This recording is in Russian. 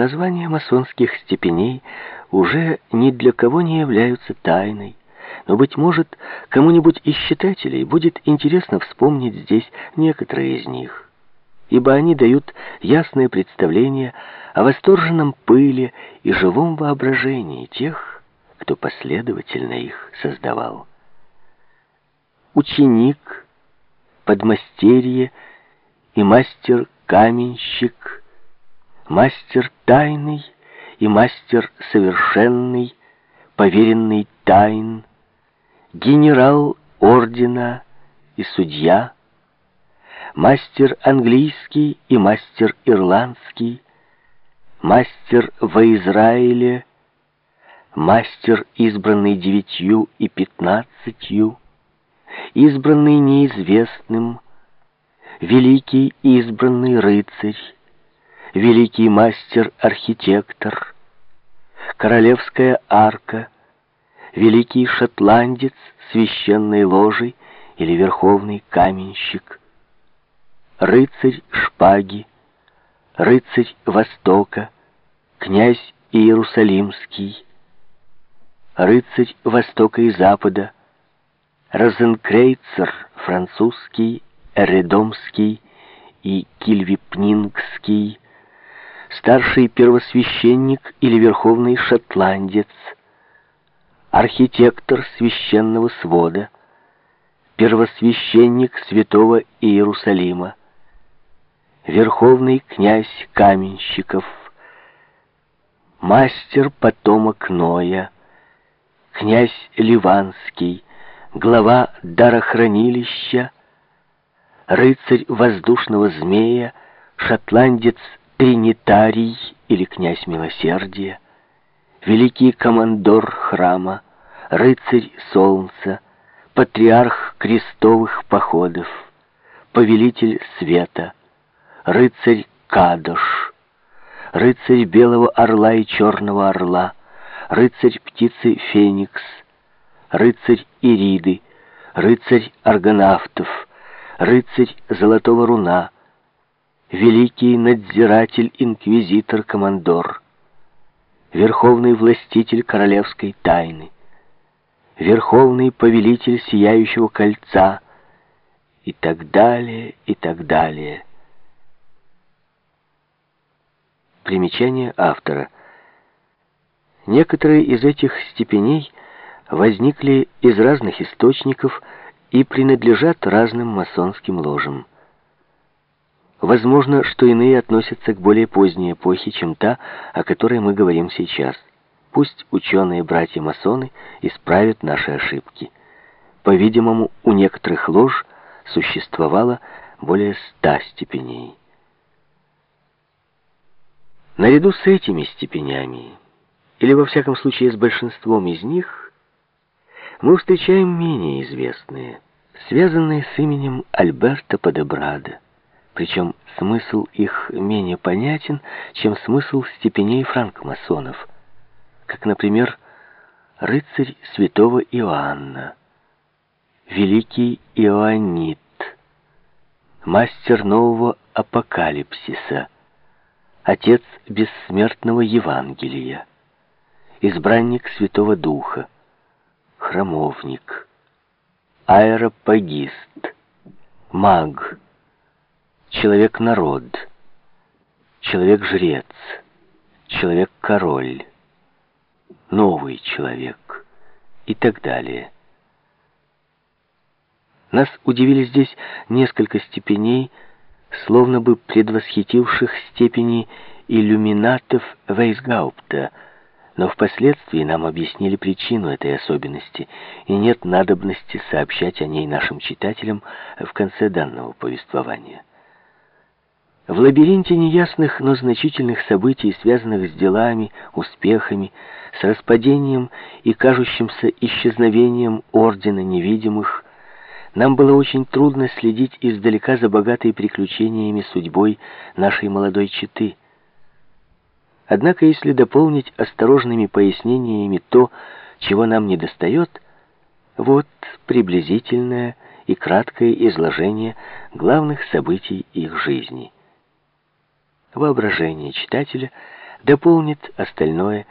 Названия масонских степеней уже ни для кого не являются тайной, но, быть может, кому-нибудь из читателей будет интересно вспомнить здесь некоторые из них, ибо они дают ясное представление о восторженном пыле и живом воображении тех, кто последовательно их создавал. Ученик, подмастерье и мастер-каменщик, мастер тайный и мастер совершенный, поверенный тайн, генерал ордена и судья, мастер английский и мастер ирландский, мастер во Израиле, мастер, избранный девятью и пятнадцатью, избранный неизвестным, великий избранный рыцарь, великий мастер-архитектор, королевская арка, великий шотландец священной ложи или верховный каменщик, рыцарь шпаги, рыцарь Востока, князь Иерусалимский, рыцарь Востока и Запада, Розенкрейцер французский, Эредомский и Кильвипнингский, старший первосвященник или верховный шотландец, архитектор священного свода, первосвященник святого Иерусалима, верховный князь каменщиков, мастер потомок Ноя, князь Ливанский, глава дарохранилища, рыцарь воздушного змея, шотландец Тринитарий или князь милосердия, великий командор храма, рыцарь солнца, патриарх крестовых походов, повелитель света, рыцарь Кадош, рыцарь белого орла и черного орла, рыцарь птицы Феникс, рыцарь Ириды, рыцарь аргонавтов, рыцарь золотого руна, великий надзиратель-инквизитор-командор, верховный властитель королевской тайны, верховный повелитель сияющего кольца и так далее, и так далее. Примечание автора. Некоторые из этих степеней возникли из разных источников и принадлежат разным масонским ложам. Возможно, что иные относятся к более поздней эпохе, чем та, о которой мы говорим сейчас. Пусть ученые братья-масоны исправят наши ошибки. По-видимому, у некоторых лож существовало более ста степеней. Наряду с этими степенями, или во всяком случае с большинством из них, мы встречаем менее известные, связанные с именем Альберта Падебрада. Причем смысл их менее понятен, чем смысл степеней франкмасонов, как, например, рыцарь святого Иоанна, великий Иоаннит, мастер нового апокалипсиса, отец бессмертного Евангелия, избранник Святого Духа, храмовник, аэропагист, маг, человек-народ, человек-жрец, человек-король, новый человек и так далее. Нас удивили здесь несколько степеней, словно бы предвосхитивших степени иллюминатов Вейсгаупта, но впоследствии нам объяснили причину этой особенности, и нет надобности сообщать о ней нашим читателям в конце данного повествования. В лабиринте неясных, но значительных событий, связанных с делами, успехами, с распадением и кажущимся исчезновением Ордена Невидимых, нам было очень трудно следить издалека за богатой приключениями судьбой нашей молодой четы. Однако, если дополнить осторожными пояснениями то, чего нам недостает, вот приблизительное и краткое изложение главных событий их жизни – Воображение читателя дополнит остальное